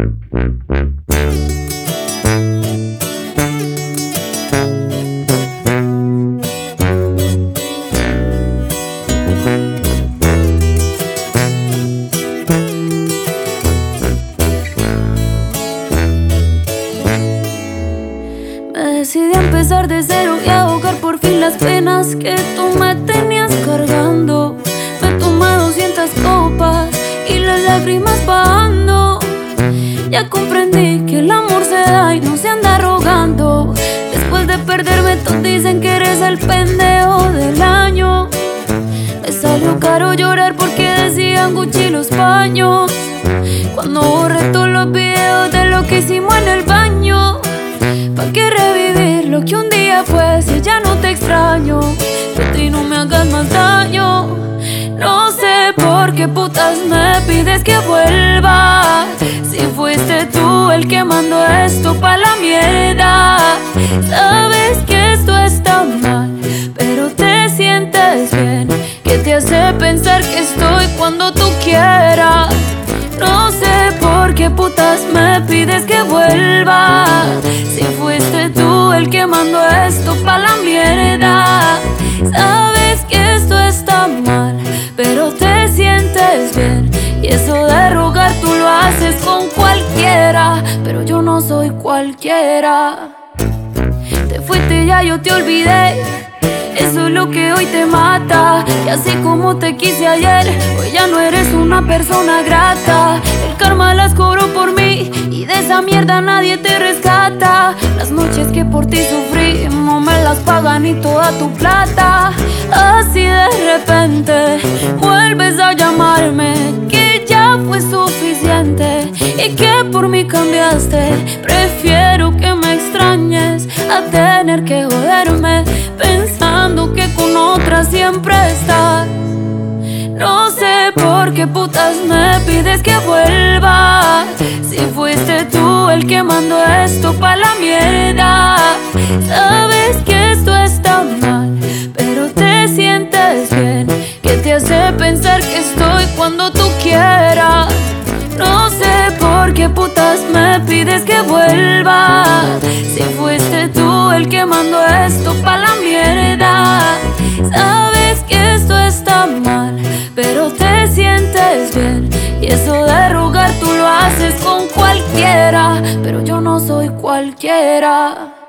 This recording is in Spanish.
Me decidí empezar de cero y ahogar por fin las penas que tú me tenías cargando. Me tomé 200 copas y las lágrimas bajando. Ya comprendí que el amor se da y no se anda rogando. Después de perderme, todos dicen que eres el pendejo del año. Me salió caro llorar porque decían Gucci los paños. Cuando borré todos los videos de lo que hicimos en el baño. ¿Pa' qué revivir lo que un día fue si ya no te extraño? Vete y no me hagas más daño. No sé por qué putas me pides que vuelva. El que mandó esto pa' la mierda. Sabes que esto está mal, pero te sientes bien. Que te hace pensar que estoy cuando tú quieras. No sé por qué putas me pides que vuelva. Si fuiste tú el que mandó esto pa' la mierda. Eso de rogar tú lo haces con cualquiera. Pero yo no soy cualquiera. Te fuiste ya, yo te olvidé. Eso es lo que hoy te mata. Y así como te quise ayer, hoy ya no eres una persona grata. El karma las cobró por mí y de esa mierda nadie te rescata. Las noches que por ti sufrí no me las paga ni toda tu plata. Así de repente vuelves a llamarme, Prefiero que me extrañes a tener que joderme pensando que con otra siempre estás. No sé por qué putas me pides que vuelva. Si fuiste tú el que mandó esto pa' la mierda. Sabes que esto está mal, pero te sientes bien. Que te hace pensar que estoy cuando tú pides que vuelva. Si fuiste tú el que mandó esto pa' la mierda. Sabes que esto está mal, pero te sientes bien. Y eso de rogar tú lo haces con cualquiera. Pero yo no soy cualquiera.